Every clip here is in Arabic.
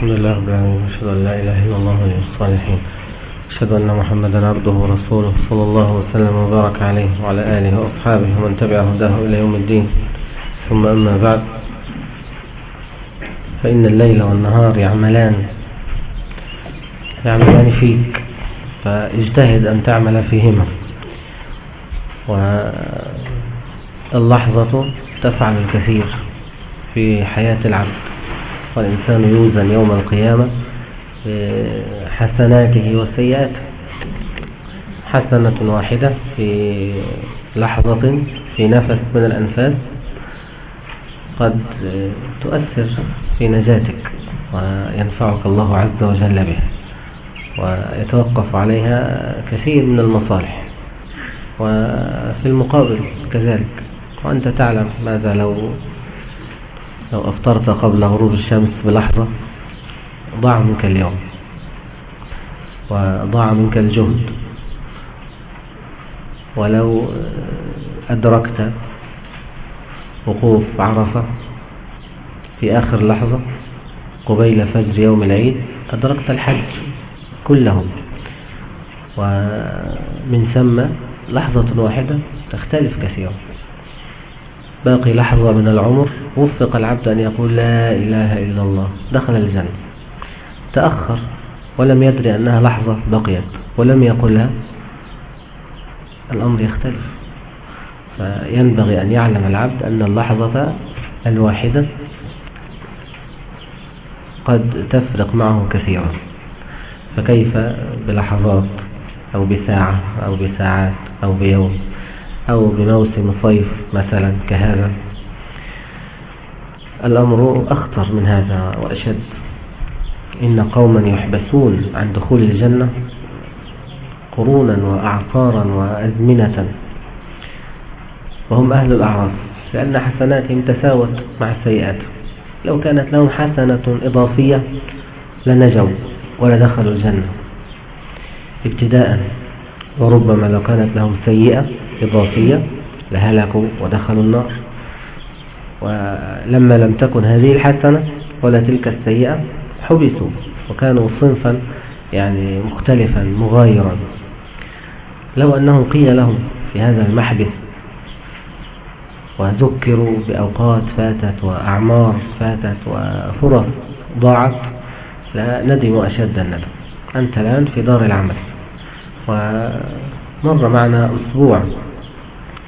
الحمد لله رب العالمين أشهد أن لا إله إلا الله ولي الصالحين أشهد أن محمدا عبده ورسوله صلى الله وسلم وبارك عليه وعلى آله وأصحابه ومن تبع هداه إلى يوم الدين. ثم أما بعد فإن الليل والنهار يعملان يعملان فيك فاجتهد أن تعمل فيهما. واللحظة تفعل الكثير في حياة العبد. والإنسان يوزن يوم القيامة بحسناته وسيئاته. حسنة واحدة في لحظة في نفس من الأنفاس قد تؤثر في نجاتك وينفعك الله عز وجل بها ويتوقف عليها كثير من المصالح. وفي المقابل كذلك وأنت تعلم ماذا لو لو أفطرت قبل غروب الشمس بلحظة ضاع منك اليوم. وضاع منك الجهد. ولو أدركت وقوف عرفة في آخر لحظة قبيل فجر يوم العيد أدركت الحج كله ومن ثم لحظة واحدة تختلف كثيرا. باقي لحظة من العمر وفق العبد أن يقول لا إله إلا الله. دخل الجنة تأخر ولم يدري أنها لحظة بقيت ولم يقلها الأمر يختلف. فينبغي أن يعلم العبد أن اللحظة الواحدة قد تفرق معه كثيرا. فكيف بلحظات أو بساعة أو بساعات أو بيوم؟ أو بموسم صيف مثلا كهذا. الأمر أخطر من هذا وأشد. إن قوما يحبسون عن دخول الجنة قرونا وأعصارا وأزمنة. وهم أهل الأعراف لأن حسناتهم تساوت مع السيئات. لو كانت لهم حسنة إضافية لنجوا ولدخلوا الجنة. ابتداء وربما لو كانت لهم سيئة إضافية لهلكوا ودخلوا النار. ولما لم تكن هذه الحسنة ولا تلك السيئة حبسوا وكانوا صنفا يعني مختلفا مغايرا. لو أنهم قيل لهم في هذا المحبس وذكروا بأوقات فاتت وأعمار فاتت وفرص ضاعت لندموا أشد الندم. أنت الآن في دار العمل. ومر معنا أسبوع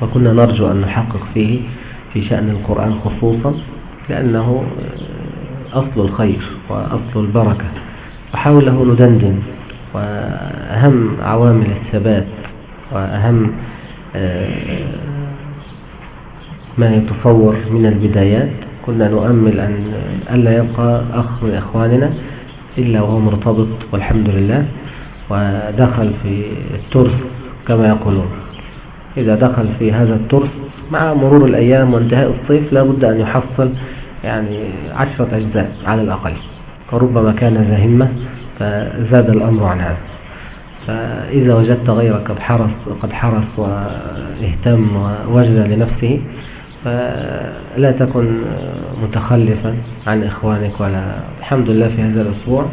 وكنا نرجو أن نحقق فيه في شأن القرآن خصوصا لأنه أصل الخير وأصل البركة وحوله ندندن وأهم عوامل الثبات وأهم آه، ما يتصور من البدايات. كنا نؤمل أن ألا يبقى أخ من إخواننا إلا وهو مرتبط والحمد لله. ودخل في الترس كما يقولون. إذا دخل في هذا الترس مع مرور الأيام وانتهاء الصيف لا بد أن يحصل يعني عشرة أجزاء على الأقل. وربما كان ذا همة فزاد الأمر عن هذا. فإذا وجدت غيرك قد حرص قد حرص واهتم ووجد لنفسه فلا تكن متخلفا عن إخوانك ولا الحمد لله في هذا الأسبوع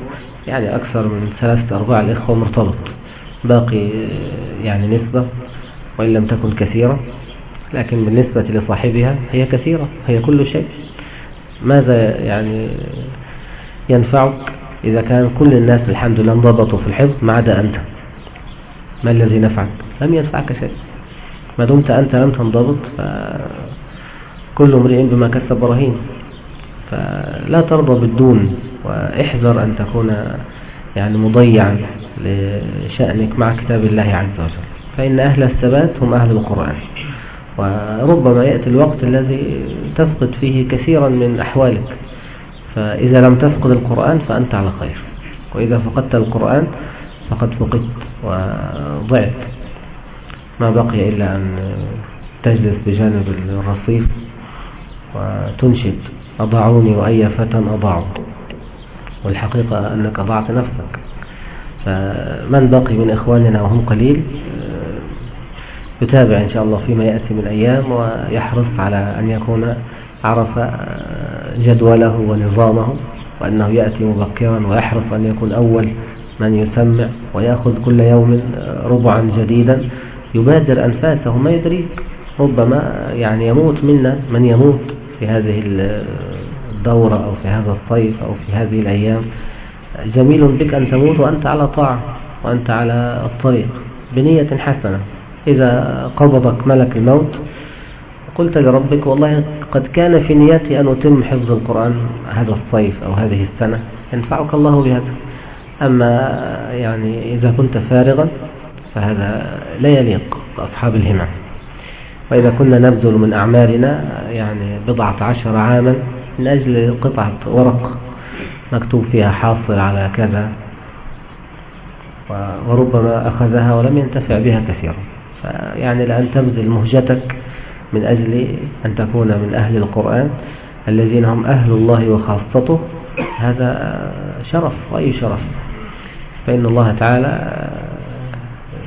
يعني أكثر من ثلاثة أرباع الإخوة مرتبط باقي يعني نسبة وإن لم تكن كثيرة لكن بالنسبة لصاحبها هي كثيرة هي كل شيء. ماذا يعني ينفعك؟ إذا كان كل الناس الحمد لله انضبطوا في الحفظ ما عدا أنت. ما الذي نفعك؟ لم ينفعك شيء. ما دمت أنت لم تنضبط فكل امرئ بما كسب رهين. فلا ترضى بالدون واحذر أن تكون يعني مضيعا لشأنك مع كتاب الله عز وجل. فإن أهل الثبات هم أهل القرآن وربما يأتي الوقت الذي تفقد فيه كثيرا من أحوالك. فإذا لم تفقد القرآن فأنت على خير وإذا فقدت القرآن فقد فقدت وضعت. ما بقي إلا أن تجلس بجانب الرصيف وتنشد. أضعوني وأي فتى أضعوا والحقيقة أنك أضعت نفسك. فمن بقي من إخواننا وهم قليل يتابع إن شاء الله فيما يأتي من أيام ويحرص على أن يكون عرف جدوله ونظامه وأنه يأتي مبكرا ويحرص أن يكون أول من يسمع ويأخذ كل يوم ربعا جديدا. يبادر أنفاسه ما يدريك ربما يعني يموت منا من يموت. في هذه الدورة أو في هذا الصيف أو في هذه الأيام. جميل بك أن تموت وأنت على طاعة وأنت على الطريق بنية حسنة. إذا قبضك ملك الموت قلت لربك والله قد كان في نيتي أن أتم حفظ القرآن هذا الصيف أو هذه السنة. ينفعك الله بهذا. أما يعني إذا كنت فارغا فهذا لا يليق بأصحاب الهمم. وإذا كنا نبذل من أعمالنا يعني بضعة عشر عاما من أجل قطعة ورق مكتوب فيها حاصل على كذا. وربما أخذها ولم ينتفع بها كثيرا يعني لأن تبذل مهجتك من أجل أن تكون من أهل القرآن الذين هم أهل الله وخاصته. هذا شرف وأي شرف. فإن الله تعالى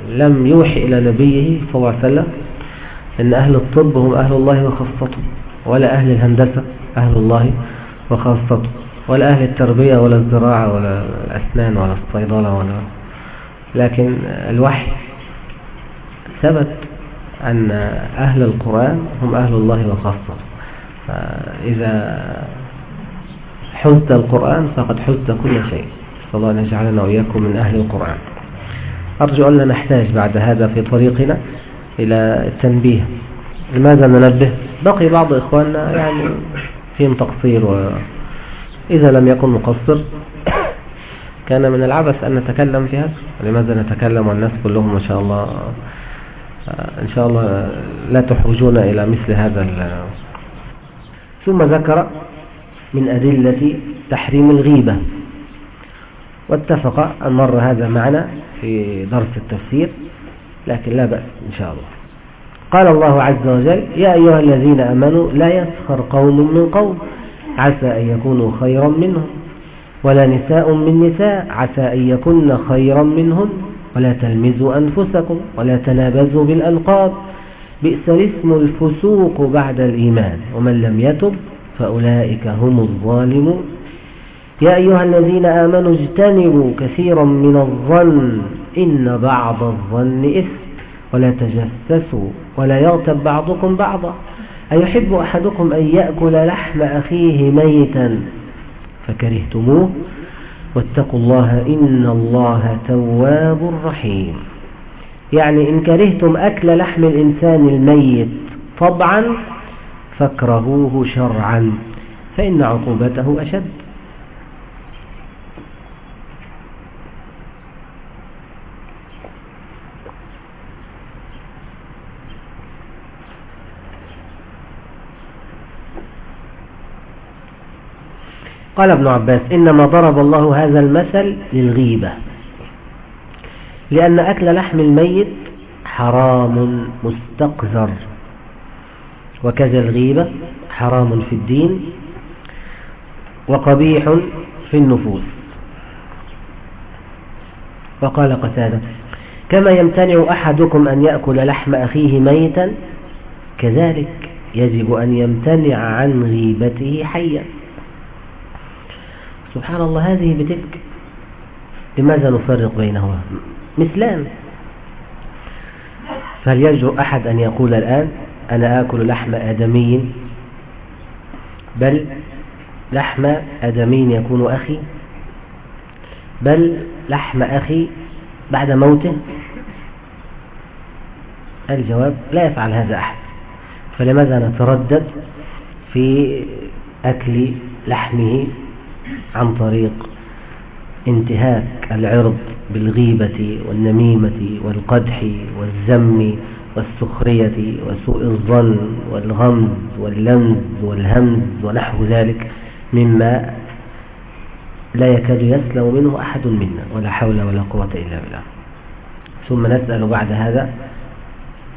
لم يوحي إلى نبيه صلى الله عليه وسلم أن أهل الطب هم أهل الله وخاصته ولا أهل الهندسة أهل الله وخاصته ولا أهل التربية ولا الزراعة ولا الأسنان ولا الصيدلة ولا لكن الوحي ثبت أن أهل القرآن هم أهل الله وخاصة فإذا حزت القرآن فقد حزت كل شيء. فالله أن يجعلنا وإياكم من أهل القرآن. أرجو أن لا نحتاج بعد هذا في طريقنا. إلى التنبيه. لماذا ننبه؟ بقي بعض إخواننا يعني فيهم تقصير وإذا لم يكن مقصر. كان من العبث أن نتكلم في هذا لماذا نتكلم والناس كلهم ما شاء الله إن شاء الله لا تحرجونا إلى مثل هذا ثم ذكر من أدلة تحريم الغيبة. واتفق أن مر هذا معنا في درس التفسير. لكن لا بأس إن شاء الله. قال الله عز وجل يا أيها الذين أمنوا لا يسخر قوم من قوم عسى أن يكونوا خيرا منهم. ولا نساء من نساء عسى أن يكن خيرا منهن. ولا تلمزوا أنفسكم ولا تنابزوا بالألقاب. بئس الاسم الفسوق بعد الإيمان. ومن لم يتب فأولئك هم الظالمون. يا أيها الذين آمنوا اجتنبوا كثيرا من الظن إن بعض الظن إثم ولا تجسسوا ولا يغتب بعضكم بعضا أيحب أحدكم أن يأكل لحم أخيه ميتا فكرهتموه واتقوا الله إن الله تواب رحيم يعني إن كرهتم أكل لحم الإنسان الميت طبعا فاكرهوه شرعا فإن عقوبته أشد قال ابن عباس إنما ضرب الله هذا المثل للغيبة. لأن أكل لحم الميت حرام مستقذر. وكذا الغيبة حرام في الدين وقبيح في النفوس. وقال قتادة كما يمتنع أحدكم أن يأكل لحم أخيه ميتا كذلك يجب أن يمتنع عن غيبته حيا. سبحان الله هذه بتلك لماذا نفرق بينهما؟ مثلان. فهل يجرؤ أحد أن يقول الآن أنا آكل لحم آدمي؟ بل لحم آدمي يكون أخي؟ بل لحم أخي بعد موته؟ الجواب لا يفعل هذا أحد. فلماذا نتردد في أكل لحمه؟ عن طريق انتهاك العرض بالغيبة والنميمة والقدح والذم والسخرية وسوء الظن والغمز واللمز والهمز ونحو ذلك مما لا يكاد يسلم منه أحد منا ولا حول ولا قوة إلا بالله. ثم نسأل بعد هذا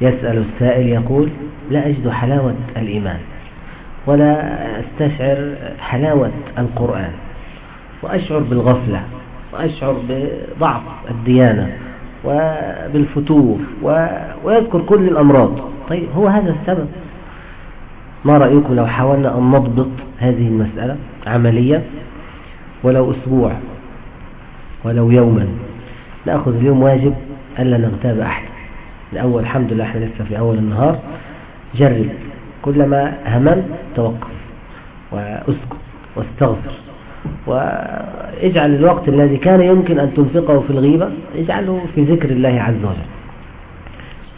يسأل السائل يقول لا أجد حلاوة الإيمان ولا أستشعر حلاوة القرآن. وأشعر بالغفلة وأشعر بضعف الديانة وبالفتور و... ويذكر كل الأمراض. طيب هو هذا السبب؟ ما رأيكم لو حاولنا أن نضبط هذه المسألة عملية ولو أسبوع ولو يوما. نأخذ اليوم واجب ألا نغتاب أحد. الأول الحمد لله إحنا لسه في أول النهار. جرب. كلما هممت توقف. وأسكت. واستغفر. واجعل الوقت الذي كان يمكن أن تنفقه في الغيبة اجعله في ذكر الله عز وجل.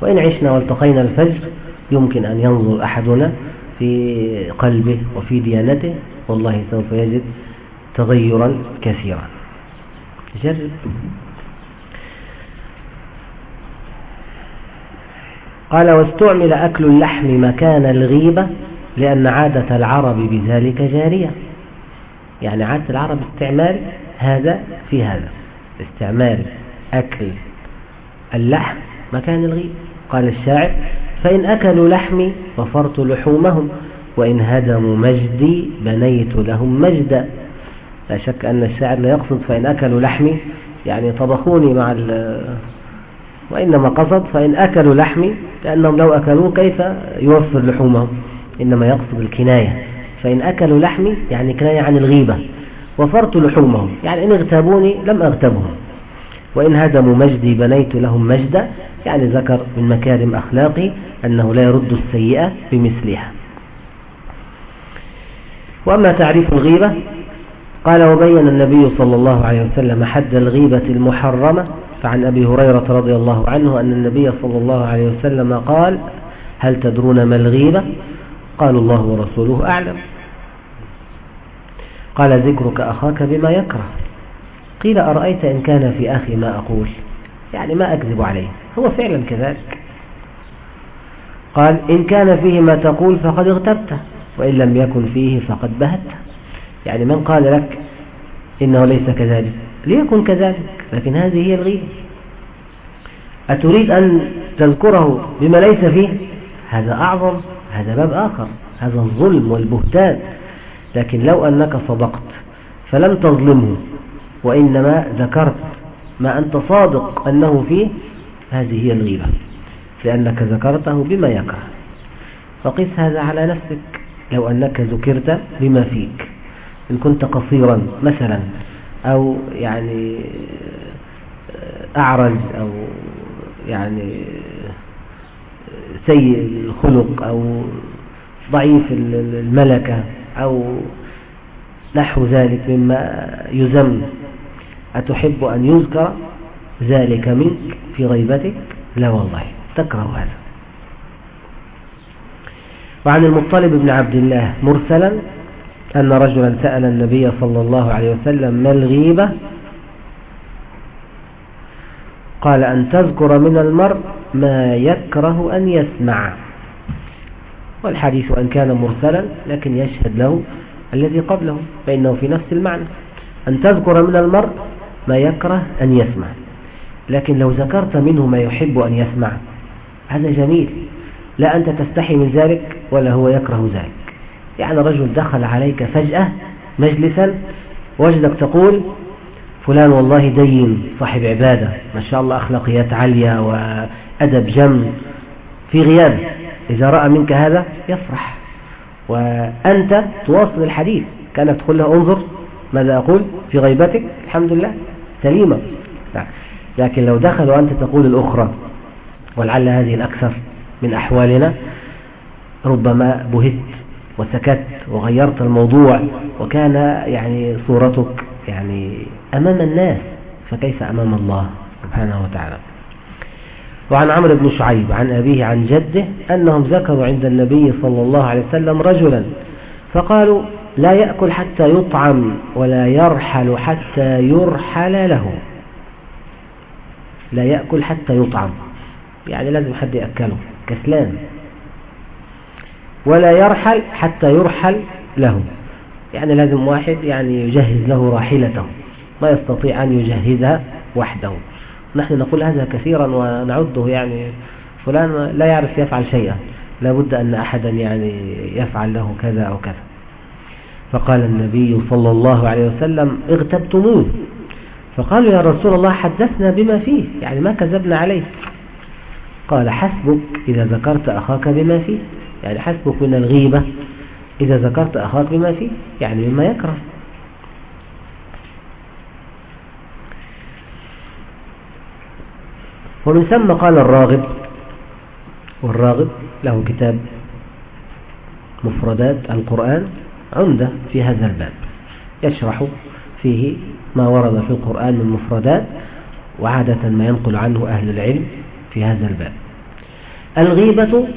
وإن عشنا والتقينا الفجر يمكن أن ينظر أحدنا في قلبه وفي ديانته والله سوف يجد تغيرا كثيرا. جرب. قال واستعمل أكل اللحم مكان الغيبة لأن عادة العرب بذلك جارية. يعني عادة العرب استعمال هذا في هذا. استعمال أكل اللحم مكان الغيبة قال الشاعر فإن أكلوا لحمي وفرت لحومهم وإن هدموا مجدي بنيت لهم مجدا. لا شك أن الشاعر لا يقصد فإن أكلوا لحمي يعني طبخوني مع وإنما قصد فإن أكلوا لحمي لأنهم لو أكلوه كيف يوفر لحومهم؟ إنما يقصد الكناية. فإن أكلوا لحمي يعني كناية عن الغيبة وفرت لحومهم يعني إن اغتابوني لم أغتبهم وإن هدموا مجدي بنيت لهم مجدا يعني ذكر من مكارم أخلاقي أنه لا يرد السيئة بمثلها. وأما تعريف الغيبة قال وبين النبي صلى الله عليه وسلم حد الغيبة المحرمة فعن أبي هريرة رضي الله عنه أن النبي صلى الله عليه وسلم قال هل تدرون ما الغيبة؟ قالوا الله ورسوله أعلم. قال ذكرك أخاك بما يكره. قيل أرأيت إن كان في أخي ما أقول؟ يعني ما أكذب عليه. هو فعلا كذلك. قال إن كان فيه ما تقول فقد اغتبته وإن لم يكن فيه فقد بهته. يعني من قال لك إنه ليس كذلك؟ ليكن كذلك لكن هذه هي الغيبة. أتريد أن تذكره بما ليس فيه؟ هذا أعظم هذا باب آخر. هذا الظلم والبهتان. لكن لو أنك صدقت فلم تظلمه وإنما ذكرت ما أنت صادق أنه فيه. هذه هي الغيبة لأنك ذكرته بما يكره. فقس هذا على نفسك. لو أنك ذكرت بما فيك. إن كنت قصيرا مثلا أو يعني أعرج أو يعني سيء الخلق أو ضعيف الملكة أو نحو ذلك مما يزم أتحب أن يذكر ذلك منك في غيبتك؟ لا والله تكره هذا. وعن المطلب بن عبد الله مرسلا أن رجلا سأل النبي صلى الله عليه وسلم ما الغيبة؟ قال أن تذكر من المرء ما يكره أن يسمع. والحديث أن كان مرسلا لكن يشهد له الذي قبله فإنه في نفس المعنى. أن تذكر من المرء ما يكره أن يسمع. لكن لو ذكرت منه ما يحب أن يسمع هذا جميل. لا أنت تستحي من ذلك ولا هو يكره ذلك. يعني رجل دخل عليك فجأة مجلسا وجدك تقول فلان والله دين صاحب عبادة ما شاء الله أخلاقيات عالية وأدب جم في غياب. إذا رأى منك هذا يفرح. وأنت تواصل الحديث. كانت تقول له انظر ماذا أقول في غيبتك الحمد لله سليمة. لكن لو دخل وأنت تقول الأخرى ولعل هذه الأكثر من أحوالنا ربما بهت. وسكت وغيرت الموضوع وكان يعني صورتك يعني أمام الناس فكيف أمام الله سبحانه وتعالى؟ وعن عمرو بن شعيب عن أبيه عن جده أنهم ذكروا عند النبي صلى الله عليه وسلم رجلا فقالوا لا يأكل حتى يطعم ولا يرحل حتى يرحل له. لا يأكل حتى يطعم. يعني لازم حد يأكله كسلان. ولا يرحل حتى يرحل له يعني لازم واحد يعني يجهز له راحلته. ما يستطيع أن يجهزها وحده. نحن نقول هذا كثيرا ونعده يعني فلان لا يعرف يفعل شيئا. لابد أن أحدا يعني يفعل له كذا أو كذا. فقال النبي صلى الله عليه وسلم اغتبتموه. فقالوا يا رسول الله حدثنا بما فيه. يعني ما كذبنا عليه. قال حسبك إذا ذكرت أخاك بما فيه. يعني حسبك من الغيبة إذا ذكرت أخاك بما فيه يعني مما يكره. ومن ثم قال الراغب والراغب له كتاب مفردات القرآن عمدة في هذا الباب. يشرح فيه ما ورد في القرآن من مفردات وعادة ما ينقل عنه أهل العلم في هذا الباب. الغيبة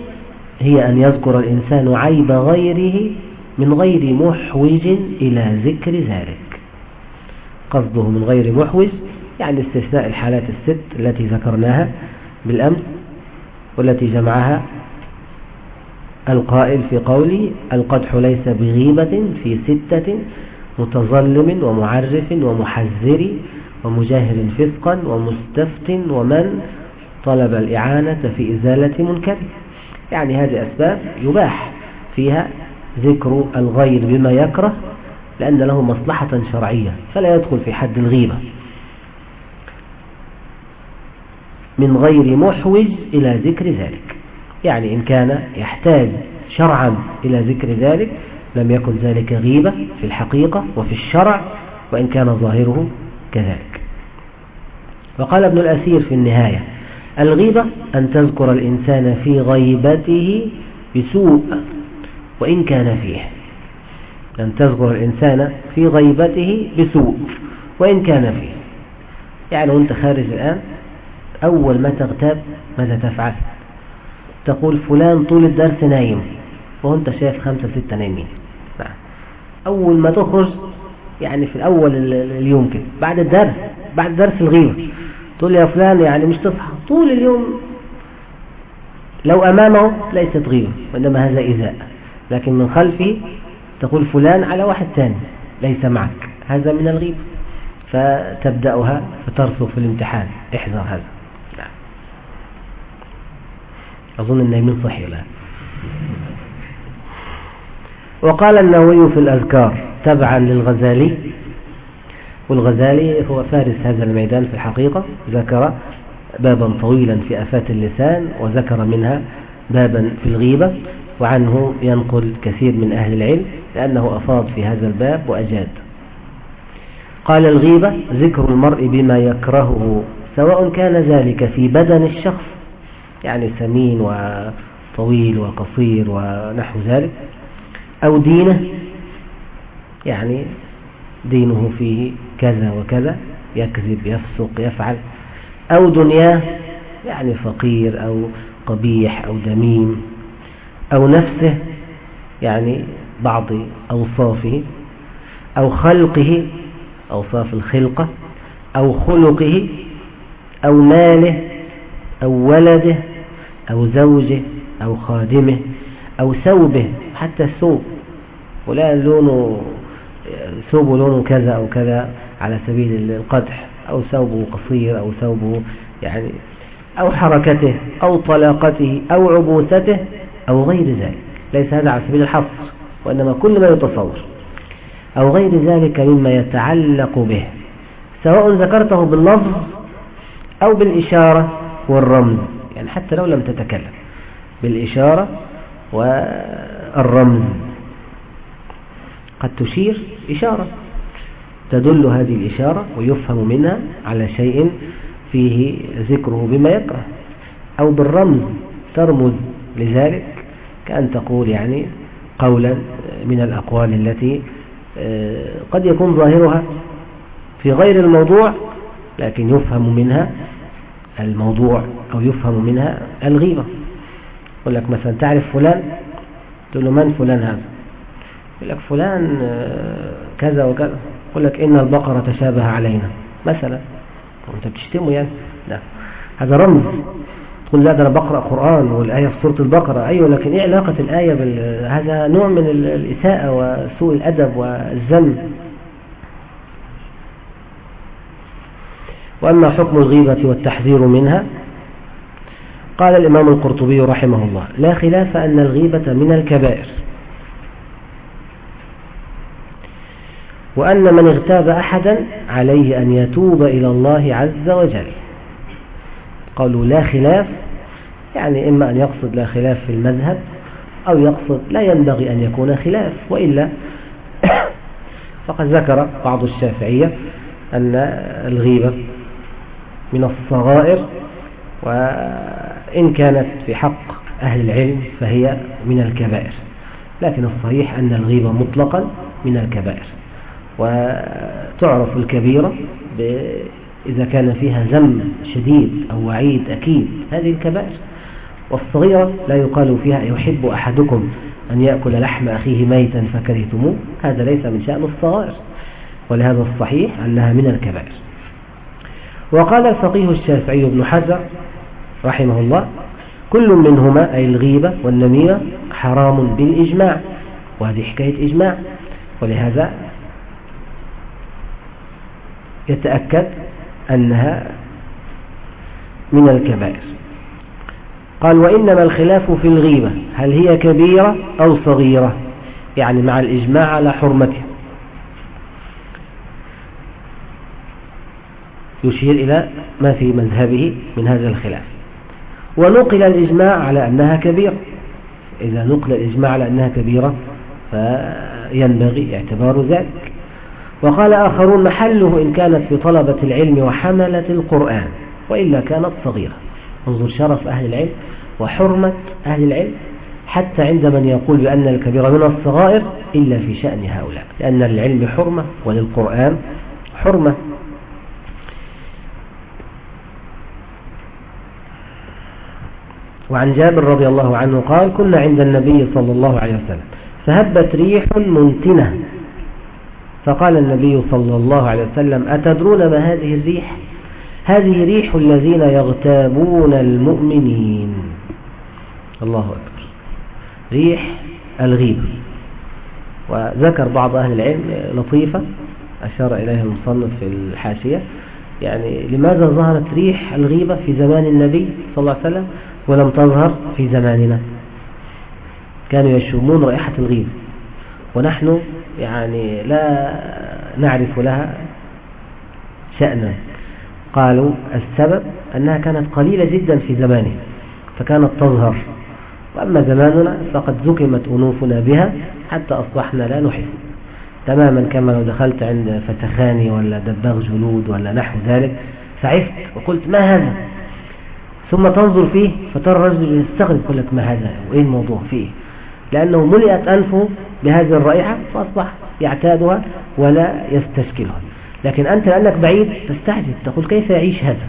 هي أن يذكر الإنسان عيب غيره من غير محوج إلى ذكر ذلك. قصده من غير محوج يعني استثناء الحالات الست التي ذكرناها بالأمس والتي جمعها. القائل في قوله القدح ليس بغيبة في ستة متظلم ومعرف ومحذر ومجاهر فسقا ومستفت ومن طلب الإعانة في إزالة منكر يعني هذه أسباب يباح فيها ذكر الغير بما يكره لأن له مصلحة شرعية فلا يدخل في حد الغيبة. من غير محوج إلى ذكر ذلك. يعني إن كان يحتاج شرعا إلى ذكر ذلك لم يكن ذلك غيبة في الحقيقة وفي الشرع وإن كان ظاهره كذلك. وقال ابن الأسير في النهاية الغيبة أن تذكر الإنسان في غيبته بسوء وإن كان فيه. أن تذكر الإنسان في غيبته بسوء وإن كان فيه. يعني وأنت خارج الآن أول ما تغتاب ماذا تفعل؟ تقول فلان طول الدرس نايم وأنت شايف خمسة ستة نايمين. نعم. أول ما تخرج يعني في الأول اليوم كده بعد الدرس بعد درس الغيبة. تقول يا فلان يعني مش تصحى. طول اليوم لو أمامه ليست غيبة وإنما هذا إذاء لكن من خلفه تقول فلان على واحد ثاني ليس معك هذا من الغيبة فتبدأها فترسو في الامتحان. احذر هذا. أظن النايمين صحي الآن. وقال النووي في الأذكار تبعا للغزالي والغزالي هو فارس هذا الميدان في الحقيقة ذكر بابا طويلا في أفات اللسان وذكر منها بابا في الغيبة وعنه ينقل كثير من أهل العلم لأنه أفاض في هذا الباب وأجاد. قال الغيبة ذكر المرء بما يكرهه سواء كان ذلك في بدن الشخص يعني سمين وطويل وقصير ونحو ذلك أو دينه يعني دينه فيه كذا وكذا يكذب يفسق يفعل. أو دنياه يعني فقير أو قبيح أو دميم أو نفسه يعني بعض أوصافه أو خلقه أوصاف الخلقة أو خلقه أو ماله أو ولده أو زوجه أو خادمه أو ثوبه حتى الثوب. ولا لونه ثوبه لونه كذا أو كذا على سبيل القدح. أو ثوبه قصير أو ثوبه يعني أو حركته أو طلاقته أو عبوسته أو غير ذلك. ليس هذا على سبيل الحصر وإنما كل ما يتصور. أو غير ذلك مما يتعلق به سواء ذكرته باللفظ أو بالإشارة والرمز. يعني حتى لو لم تتكلم بالإشارة والرمز. قد تشير إشارة. تدل هذه الإشارة ويفهم منها على شيء فيه ذكره بما يكره. أو بالرمز ترمز لذلك كأن تقول يعني قولا من الأقوال التي آه، قد يكون ظاهرها في غير الموضوع لكن يفهم منها الموضوع أو يفهم منها الغيبة. يقول لك مثلا تعرف فلان؟ تقول له من فلان هذا؟ يقول لك فلان آه، كذا وكذا. يقول لك إن البقرة تشابه علينا. مثلا. أنت بتشتمه يعني. لا. هذا رمز. تقول لا ده أنا بقرأ قرآن والآية في سورة البقرة. أيوة لكن إيه علاقة الآية بال... هذا نوع من الإساءة وسوء الأدب والذم. وأما حكم الغيبة والتحذير منها قال الإمام القرطبي رحمه الله لا خلاف أن الغيبة من الكبائر. وأن من اغتاب أحدا عليه أن يتوب إلى الله عز وجل. قالوا لا خلاف يعني إما أن يقصد لا خلاف في المذهب أو يقصد لا ينبغي أن يكون خلاف وإلا فقد ذكر بعض الشافعية أن الغيبة من الصغائر وإن كانت في حق أهل العلم فهي من الكبائر. لكن الصحيح أن الغيبة مطلقا من الكبائر. وتعرف الكبيرة إذا كان فيها ذم شديد أو وعيد أكيد. هذه الكبائر والصغيرة لا يقال فيها يحب أحدكم أن يأكل لحم أخيه ميتا فكرهتموه. هذا ليس من شأن الصغائر ولهذا الصحيح أنها من الكبائر. وقال الفقيه الشافعي بن حجر رحمه الله كل منهما أي الغيبة والنميمة حرام بالإجماع. وهذه حكاية إجماع ولهذا يتأكد أنها من الكبائر. قال وإنما الخلاف في الغيبة هل هي كبيرة أو صغيرة؟ يعني مع الإجماع على حرمتها. يشير إلى ما في مذهبه من هذا الخلاف. ونقل الإجماع على أنها كبيرة. إذا نقل الإجماع على أنها كبيرة فينبغي اعتبار ذلك. وقال آخرون محله إن كانت في طلبة العلم وحملة القرآن وإلا كانت صغيرة. انظر شرف أهل العلم وحرمة أهل العلم حتى عند من يقول بأن الكبيرة من الصغائر إلا في شأن هؤلاء لأن للعلم حرمة وللقرآن حرمة. وعن جابر رضي الله عنه قال كنا عند النبي صلى الله عليه وسلم فهبت ريح منتنة فقال النبي صلى الله عليه وسلم أتدرون ما هذه الريح؟ هذه ريح الذين يغتابون المؤمنين. الله أكبر. ريح الغيب. وذكر بعض أهل العلم لطيفة أشار إليها المصنف في الحاشية. يعني لماذا ظهرت ريح الغيبة في زمان النبي صلى الله عليه وسلم ولم تظهر في زماننا؟ كانوا يشمون رائحة الغيب. ونحن يعني لا نعرف لها شأنا. قالوا السبب أنها كانت قليلة جدا في زمانه فكانت تظهر. وأما زماننا فقد زكمت أنوفنا بها حتى أصبحنا لا نحس تماما كما لو دخلت عند فتخاني ولا دباغ جلود ولا نحو ذلك فعفت وقلت ما هذا؟ ثم تنظر فيه فترى الرجل يستغرب يقول لك ما هذا؟ وإيه الموضوع فيه؟ لأنه ملئت أنفه بهذه الرائحة فأصبح يعتادها ولا يستشكلها. لكن أنت لأنك بعيد تستعجب تقول كيف يعيش هذا؟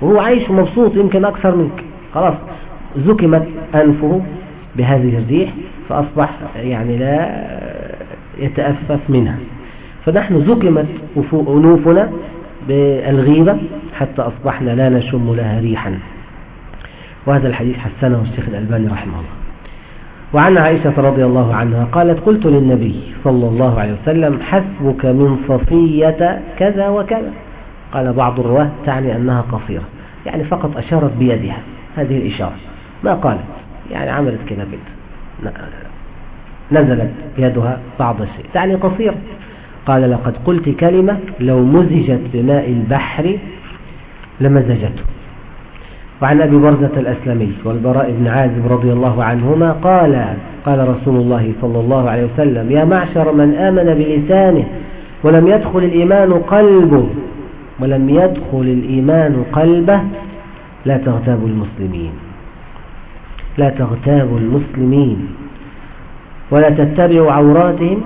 وهو عايش مبسوط يمكن أكثر منك. خلاص زكمت أنفه بهذه الريح فأصبح يعني لا يتأفف منها. فنحن زكمت أنوفنا بالغيبة حتى أصبحنا لا نشم لها ريحا. وهذا الحديث حسنه الشيخ الألباني رحمه الله. وعن عائشة رضي الله عنها قالت قلت للنبي صلى الله عليه وسلم حسبك من صفية كذا وكذا. قال بعض الرواة تعني أنها قصيرة يعني فقط أشارت بيدها. هذه الإشارة. ما قالت؟ يعني عملت كده بيت. نزلت يدها بعض الشيء. تعني قصيرة قال لقد قلت كلمة لو مزجت بماء البحر لمزجته. وعن أبي برزة الأسلمي والبراء بن عازب رضي الله عنهما قال قال رسول الله صلى الله عليه وسلم يا معشر من آمن بلسانه ولم يدخل الإيمان قلبه ولم يدخل الإيمان قلبه لا تغتابوا المسلمين لا تغتابوا المسلمين ولا تتبعوا عوراتهم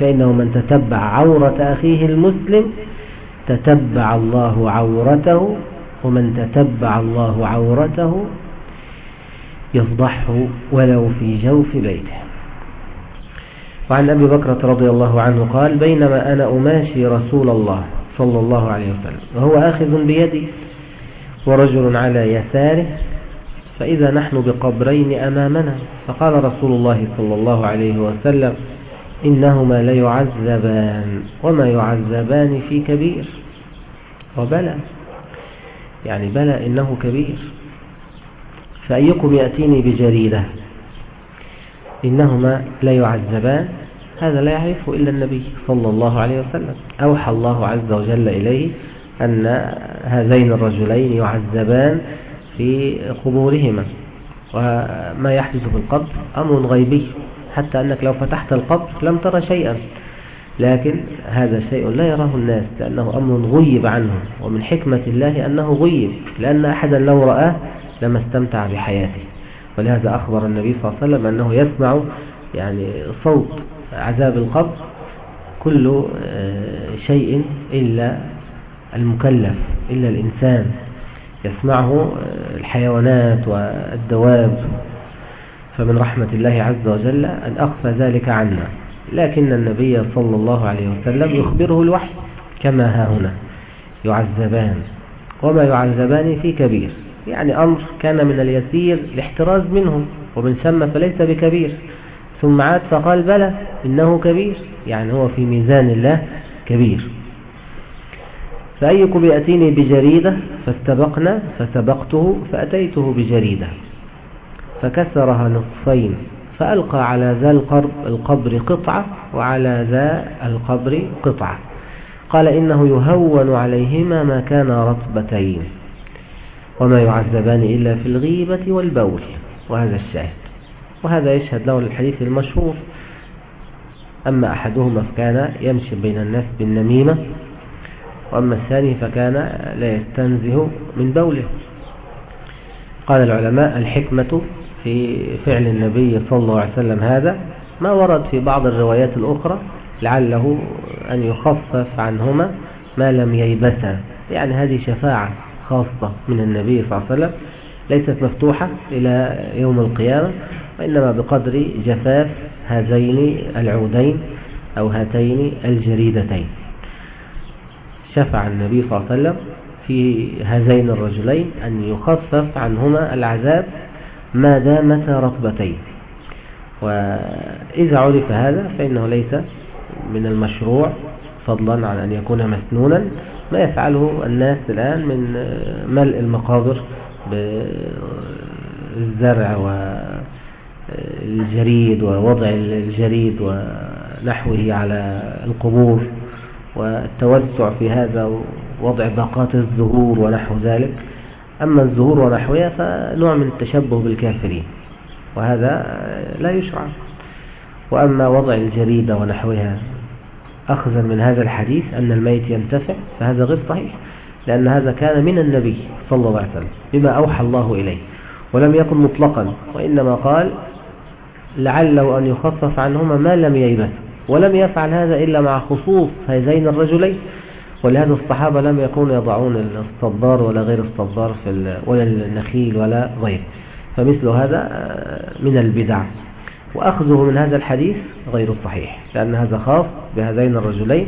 فإنه من تتبع عورة أخيه المسلم تتبع الله عورته ومن تتبع الله عورته يفضحه ولو في جوف بيته. وعن أبي بكرة رضي الله عنه قال بينما أنا أماشي رسول الله صلى الله عليه وسلم وهو آخذ بيدي ورجل على يساره فإذا نحن بقبرين أمامنا. فقال رسول الله صلى الله عليه وسلم إنهما ليعذبان وما يعذبان في كبير. وبلى. يعني بلى إنه كبير. فأيكم يأتيني بجريدة. إنهما لا يعذبان. هذا لا يعرفه إلا النبي صلى الله عليه وسلم. أوحى الله عز وجل إليه أن هذين الرجلين يعذبان في قبورهما. وما يحدث في القبر أمر غيبي. حتى أنك لو فتحت القبر لم ترى شيئا. لكن هذا شيء لا يراه الناس لأنه أمر غيب عنهم ومن حكمة الله أنه غيب لأن أحدا لو رآه لما استمتع بحياته. ولهذا أخبر النبي صلى الله عليه وسلم أنه يسمع يعني صوت عذاب القبر كل آه، شيء إلا المكلف إلا الإنسان. يسمعه آه، الحيوانات والدواب. فمن رحمة الله عز وجل أن أخفى ذلك عنا. لكن النبي صلى الله عليه وسلم يخبره الوحي كما ها هنا. يعذبان. وما يعذبان في كبير. يعني أمر كان من اليسير الاحتراز منهم. ومن ثم فليس بكبير. ثم عاد فقال بلى إنه كبير. يعني هو في ميزان الله كبير. فأيكم يأتيني بجريدة فاستبقنا فسبقته فأتيته بجريدة. فكسرها نصفين فألقى على ذا القبر قطعة وعلى ذا القبر قطعة. قال إنه يهون عليهما ما كان رطبتين وما يعذبان إلا في الغيبة والبول. وهذا الشاهد. وهذا يشهد له الحديث المشهور. أما أحدهما فكان يمشي بين الناس بالنميمة وأما الثاني فكان لا يستنزه من بوله. قال العلماء الحكمة في فعل النبي صلى الله عليه وسلم هذا ما ورد في بعض الروايات الأخرى لعله أن يخفف عنهما ما لم ييبسا. يعني هذه شفاعة خاصة من النبي صلى الله عليه وسلم ليست مفتوحة إلى يوم القيامة وإنما بقدر جفاف هذين العودين أو هاتين الجريدتين. شفع النبي صلى الله عليه وسلم في هذين الرجلين أن يخفف عنهما العذاب ما دامتا رطبتين؟ وإذا عرف هذا فإنه ليس من المشروع فضلا عن أن يكون مسنونا. ما يفعله الناس الآن من ملء المقابر بالزرع والجريد ووضع الجريد ونحوه على القبور والتوسع في هذا ووضع باقات الزهور ونحو ذلك. أما الزهور ونحوها فنوع من التشبه بالكافرين وهذا لا يشرع. وأما وضع الجريدة ونحوها أخذا من هذا الحديث أن الميت ينتفع فهذا غير صحيح لأن هذا كان من النبي صلى الله عليه وسلم بما أوحى الله إليه ولم يكن مطلقا وإنما قال لعله أن يخفف عنهما ما لم ييبس ولم يفعل هذا إلا مع خصوص هذين الرجلين ولهذا الصحابة لم يكونوا يضعون الصدار ولا غير الصدار في ولا النخيل ولا غيره فمثل هذا آه، من البدع. وأخذه من هذا الحديث غير صحيح لأن هذا خاص بهذين الرجلين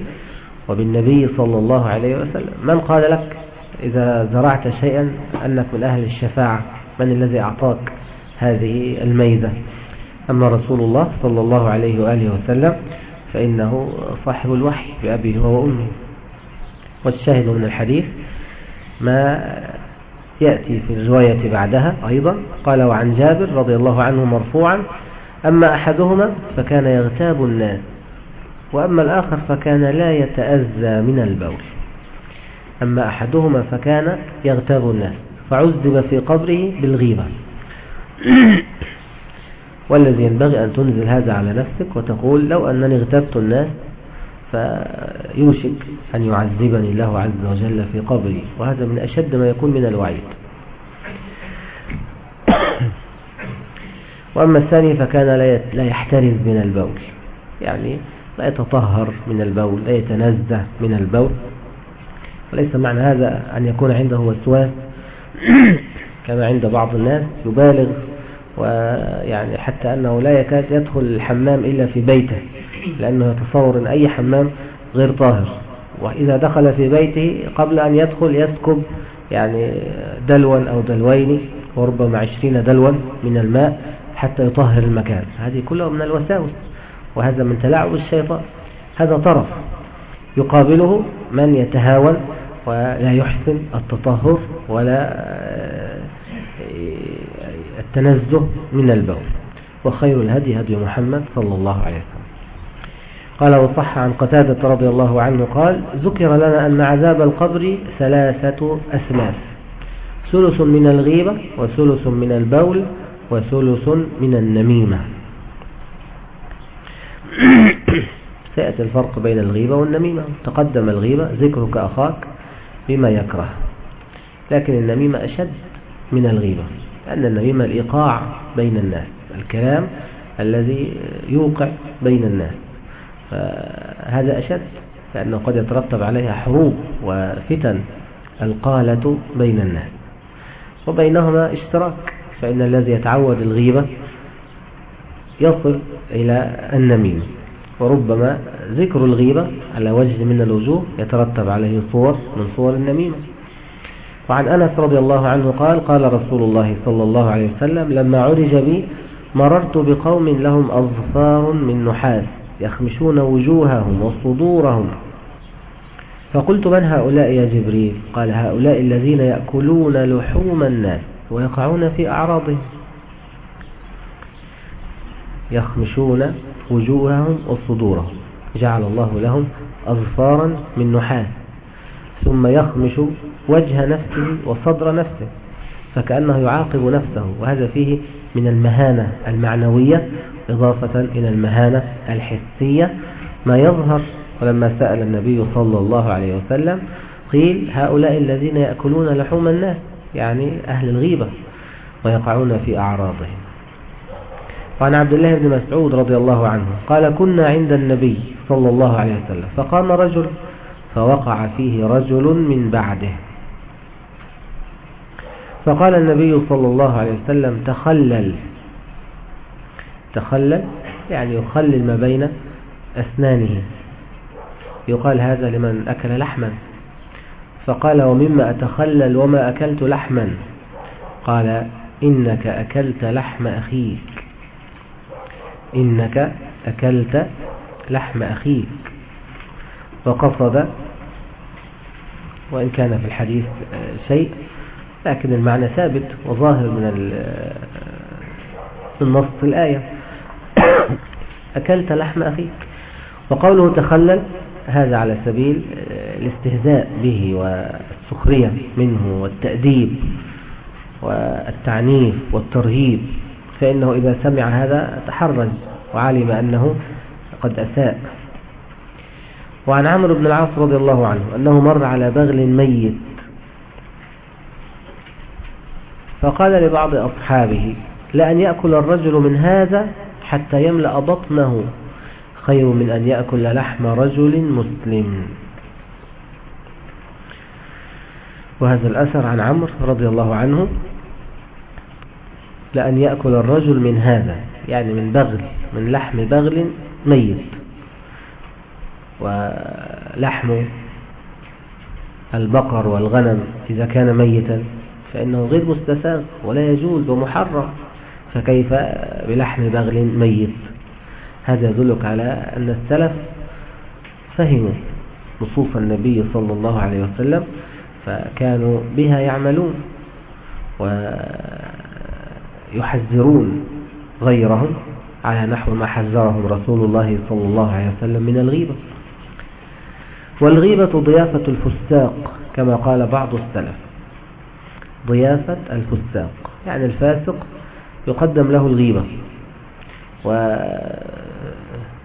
وبالنبي صلى الله عليه وسلم. من قال لك إذا زرعت شيئا أنك من أهل الشفاعة؟ من الذي أعطاك هذه الميزة؟ أما رسول الله صلى الله عليه وآله وسلم فإنه صاحب الوحي بأبيه وأمه. والشاهد من الحديث ما يأتي في الرواية بعدها أيضا. قال وعن جابر رضي الله عنه مرفوعا أما أحدهما فكان يغتاب الناس وأما الآخر فكان لا يتأذى من البول. أما أحدهما فكان يغتاب الناس فعذب في قبره بالغيبة. والذي ينبغي أن تنزل هذا على نفسك وتقول لو أنني اغتبت الناس فيوشك أن يعذبني الله عز وجل في قبري وهذا من أشد ما يكون من الوعيد. وأما الثاني فكان لا يحترز من البول. يعني لا يتطهر من البول لا يتنزه من البول. وليس معنى هذا أن يكون عنده وسواس. كما عند بعض الناس يبالغ ويعني حتى أنه لا يكاد يدخل الحمام إلا في بيته. لأنه يتصور أن أي حمام غير طاهر. وإذا دخل في بيته قبل أن يدخل يسكب يعني دلوا أو دلوين وربما عشرين دلوا من الماء حتى يطهر المكان. هذه كلها من الوساوس وهذا من تلاعب الشيطان. هذا طرف يقابله من يتهاون ولا يحسن التطهر ولا التنزه من البول. وخير الهدي هدي محمد صلى الله عليه وسلم. قال وصح عن قتادة رضي الله عنه قال ذكر لنا أن عذاب القبر ثلاثة أسلاف ثلث من الغيبة وثلث من البول وثلث من النميمة. سيأتي الفرق بين الغيبة والنميمة. تقدم الغيبة ذكرك أخاك بما يكره. لكن النميمة أشد من الغيبة لأن النميمة الإيقاع بين الناس الكلام الذي يوقع بين الناس. فهذا أشد لأنه قد يترتب عليها حروب وفتن القالة بين الناس. وبينهما اشتراك فإن الذي يتعود الغيبة يصل إلى النميمة. وربما ذكر الغيبة على وجه من الوجوه يترتب عليه صور من صور النميمة. وعن أنس رضي الله عنه قال قال رسول الله صلى الله عليه وسلم لما عرج بي مررت بقوم لهم أظفار من نحاس يخمشون وجوههم وصدورهم. فقلت من هؤلاء يا جبريل؟ قال هؤلاء الذين يأكلون لحوم الناس ويقعون في أعراضهم. يخمشون وجوههم وصدورهم. جعل الله لهم أظفارا من نحاس. ثم يخمش وجه نفسه وصدر نفسه. فكأنه يعاقب نفسه. وهذا فيه من المهانة المعنوية إضافة إلى المهانة الحسية ما يظهر ولما سأل النبي صلى الله عليه وسلم قيل هؤلاء الذين يأكلون لحوم الناس يعني أهل الغيبة ويقعون في أعراضهم. وعن عبد الله بن مسعود رضي الله عنه قال كنا عند النبي صلى الله عليه وسلم فقام رجل فوقع فيه رجل من بعده. فقال النبي صلى الله عليه وسلم تخلل. تخلل يعني يخلل ما بين أسنانه. يقال هذا لمن أكل لحما. فقال ومما أتخلل وما أكلت لحما. قال إنك أكلت لحم أخيك. إنك أكلت لحم أخيك. وقصد وإن كان في الحديث شيء لكن المعنى ثابت وظاهر من النص الآية. أكلت لحم أخيك. وقوله تخلل هذا على سبيل الاستهزاء به والسخرية منه والتأديب والتعنيف والترهيب. فإنه إذا سمع هذا تحرج وعلم أنه قد أساء. وعن عمرو بن العاص رضي الله عنه أنه مر على بغل ميت. فقال لبعض أصحابه لأن يأكل الرجل من هذا حتى يملأ بطنه. خير من أن يأكل لحم رجل مسلم. وهذا الأثر عن عمرو رضي الله عنه. لأن يأكل الرجل من هذا يعني من بغل من لحم بغل ميت. ولحم البقر والغنم إذا كان ميتا فإنه غير مستساغ ولا يجوز ومحرم. فكيف بلحم بغل ميت؟ هذا يدلك على أن السلف فهموا نصوص النبي صلى الله عليه وسلم فكانوا بها يعملون ويحذرون غيرهم على نحو ما حذرهم رسول الله صلى الله عليه وسلم من الغيبة. والغيبة ضيافة الفساق كما قال بعض السلف. ضيافة الفساق يعني الفاسق يقدم له الغيبة.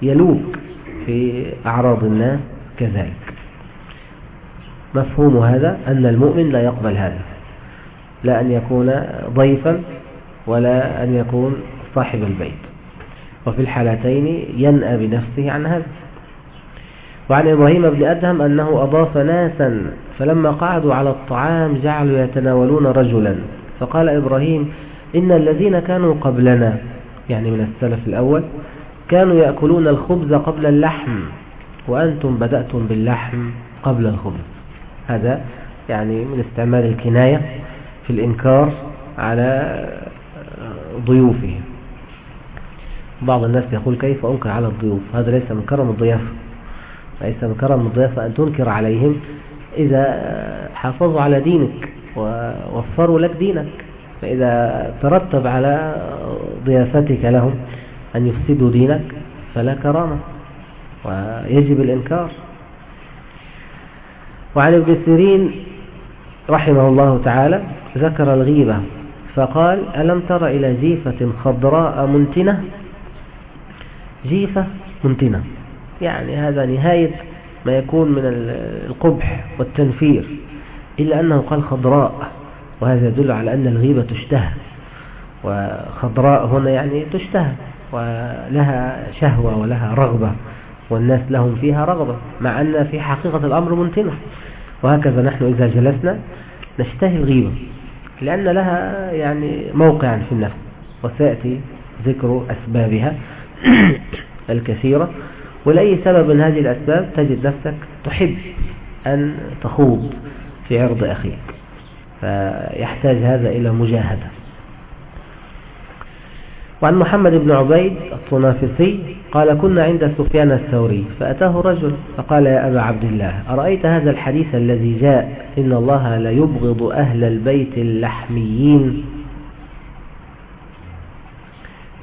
ويلوك في أعراض الناس كذلك. مفهوم هذا أن المؤمن لا يقبل هذا. لا أن يكون ضيفا ولا أن يكون صاحب البيت. وفي الحالتين ينأى بنفسه عن هذا. وعن إبراهيم بن أدهم أنه أضاف ناسا فلما قعدوا على الطعام جعلوا يتناولون رجلا. فقال إبراهيم إن الذين كانوا قبلنا يعني من السلف الأول كانوا يأكلون الخبز قبل اللحم وأنتم بدأتم باللحم قبل الخبز. هذا يعني من استعمال الكناية في الإنكار على ضيوفهم. بعض الناس يقول كيف أنكر على الضيوف؟ هذا ليس من كرم الضيافة. ليس من كرم الضيافة أن تنكر عليهم إذا حافظوا على دينك ووفروا لك دينك. فإذا ترتب على ضيافتك لهم أن يفسدوا دينك فلا كرامة ويجب الإنكار. وعن ابن سيرين رحمه الله تعالى ذكر الغيبة فقال ألم تر إلى جيفة خضراء منتنة؟ جيفة منتنة. يعني هذا نهاية ما يكون من القبح والتنفير إلا أنه قال خضراء. وهذا يدل على أن الغيبة تشتهى وخضراء هنا يعني تشتهى ولها شهوة ولها رغبة والناس لهم فيها رغبة مع أن في حقيقة الأمر منتنة. وهكذا نحن إذا جلسنا نشتهي الغيبة لأن لها يعني موقعا في النفس وسيأتي ذكر أسبابها الكثيرة. ولأي سبب من هذه الأسباب تجد نفسك تحب أن تخوض في عرض أخيك. فيحتاج هذا إلى مجاهدة. وعن محمد بن عبيد الطنافسي قال كنا عند سفيان الثوري فأتاه رجل فقال يا أبا عبد الله أرأيت هذا الحديث الذي جاء؟ إن الله لا يبغض أهل البيت اللحميين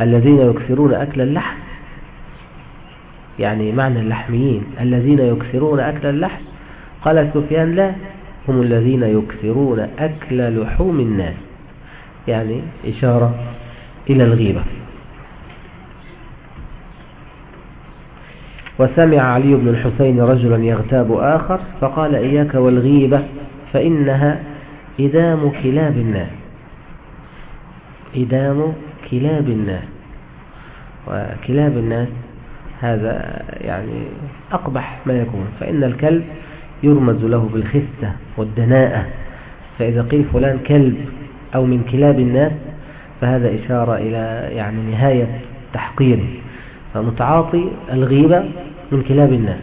الذين يكثرون أكل اللحم. يعني معنى اللحميين الذين يكثرون أكل اللحم. قال سفيان لا هم الذين يكثرون أكل لحوم الناس. يعني إشارة إلى الغيبة. وسمع علي بن الحسين رجلا يغتاب آخر فقال إياك والغيبة فإنها إدام كلاب الناس. إدام كلاب الناس. وكلاب الناس هذا يعني أقبح ما يكون. فإن الكلب يرمز له بالخسة والدناءة. فإذا قيل فلان كلب أو من كلاب الناس فهذا إشارة إلى يعني نهاية تحقيره. فمتعاطي الغيبة من كلاب الناس.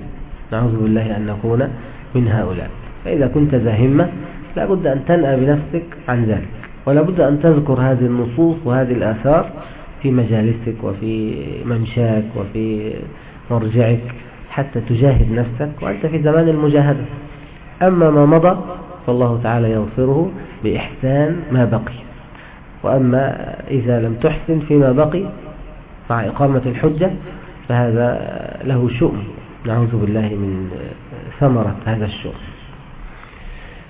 نعوذ بالله أن نكون من هؤلاء. فإذا كنت ذا همة لابد أن تنأى بنفسك عن ذلك. ولا بد أن تذكر هذه النصوص وهذه الآثار في مجالسك وفي ممشاك وفي مرجعك. حتى تجاهد نفسك وأنت في زمان المجاهدة. أما ما مضى فالله تعالى يغفره بإحسان ما بقي. وأما إذا لم تحسن فيما بقي مع إقامة الحجة فهذا له شؤم. نعوذ بالله من ثمرة هذا الشؤم.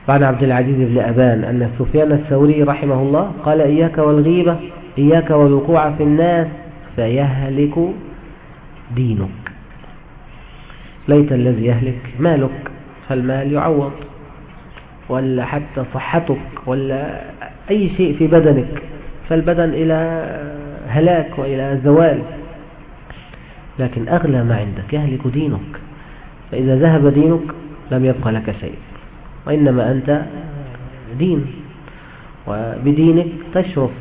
وعن عبد العزيز بن أبان أن سفيان الثوري رحمه الله قال إياك والغيبة إياك والوقوع في الناس فيهلك دينك. ليت الذي يهلك مالك فالمال يعوض. ولا حتى صحتك ولا أي شيء في بدنك فالبدن إلى هلاك وإلى زوال. لكن أغلى ما عندك يهلك دينك. فإذا ذهب دينك لم يبقى لك شيء. وإنما أنت دين. وبدينك تشرف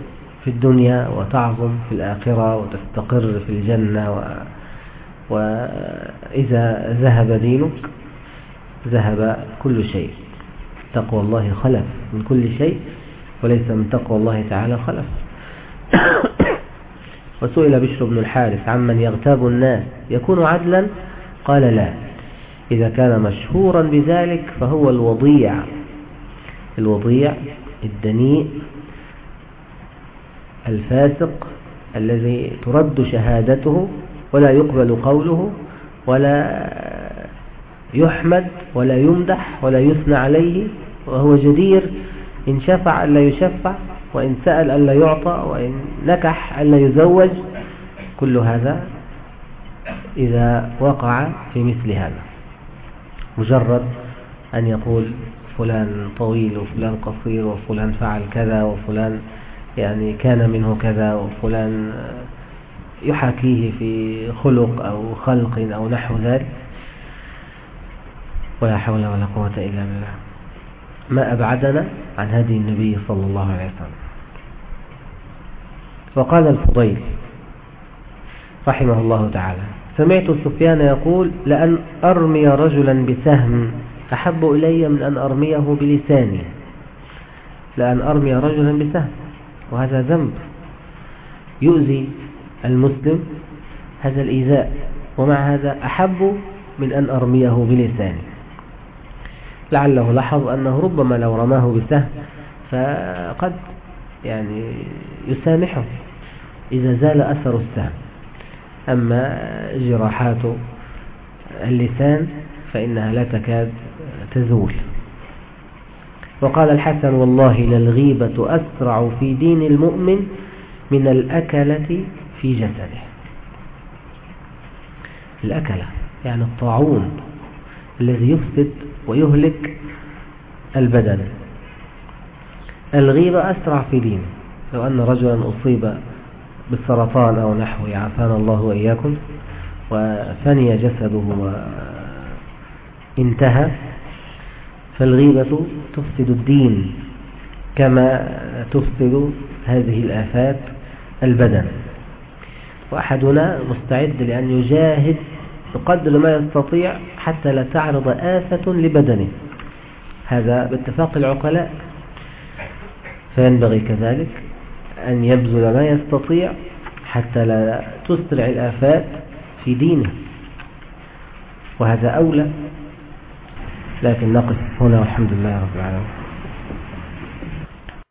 في الدنيا وتعظم في الآخرة وتستقر في الجنة و... وإذا ذهب دينك ذهب كل شيء. تقوى الله خلف من كل شيء وليس من تقوى الله تعالى خلف. وسئل بشر بن الحارث عمن يغتاب الناس يكون عدلا؟ قال لا. إذا كان مشهورا بذلك فهو الوضيع. الوضيع الدنيء الفاسق الذي ترد شهادته ولا يقبل قوله ولا يحمد ولا يمدح ولا يثنى عليه وهو جدير. إن شفع ألا يشفع وإن سأل ألا يعطى وإن نكح ألا يزوج. كل هذا إذا وقع في مثل هذا. مجرد أن يقول فلان طويل وفلان قصير وفلان فعل كذا وفلان يعني كان منه كذا وفلان يحاكيه في خلق أو خلق أو نحو ذلك. ولا حول ولا قوة إلا بالله. ما أبعدنا عن هدي النبي صلى الله عليه وسلم. وقال الفضيل رحمه الله تعالى سمعت سفيان يقول لأن أرمي رجلا بسهم أحب إلي من أن أرميه بلساني. لأن أرمي رجلا بسهم وهذا ذنب. يؤذي المسلم هذا الإيذاء ومع هذا أحب من أن أرميه بلساني. لعله لاحظ أنه ربما لو رماه بسهم فقد يعني يسامحه إذا زال أثر السهم. أما جراحات اللسان فإنها لا تكاد تزول. وقال الحسن والله للغيبة أسرع في دين المؤمن من الأكلة في جسده. الأكلة يعني الطاعون الذي يفسد ويهلك البدن. الغيبة أسرع في دين لو أن رجلا أصيب بالسرطان أو نحوه عافانا الله وإياكم. وفني جسده وانتهى. فالغيبة تفسد الدين كما تفسد هذه الآفات البدن. وأحدنا مستعد لأن يجاهد بقدر ما يستطيع حتى لا تعرض آفة لبدنه. هذا باتفاق العقلاء. فينبغي كذلك أن يبذل ما يستطيع حتى لا تسرع الآفات في دينه. وهذا أولى. لكن نقف هنا والحمد لله رب العالمين.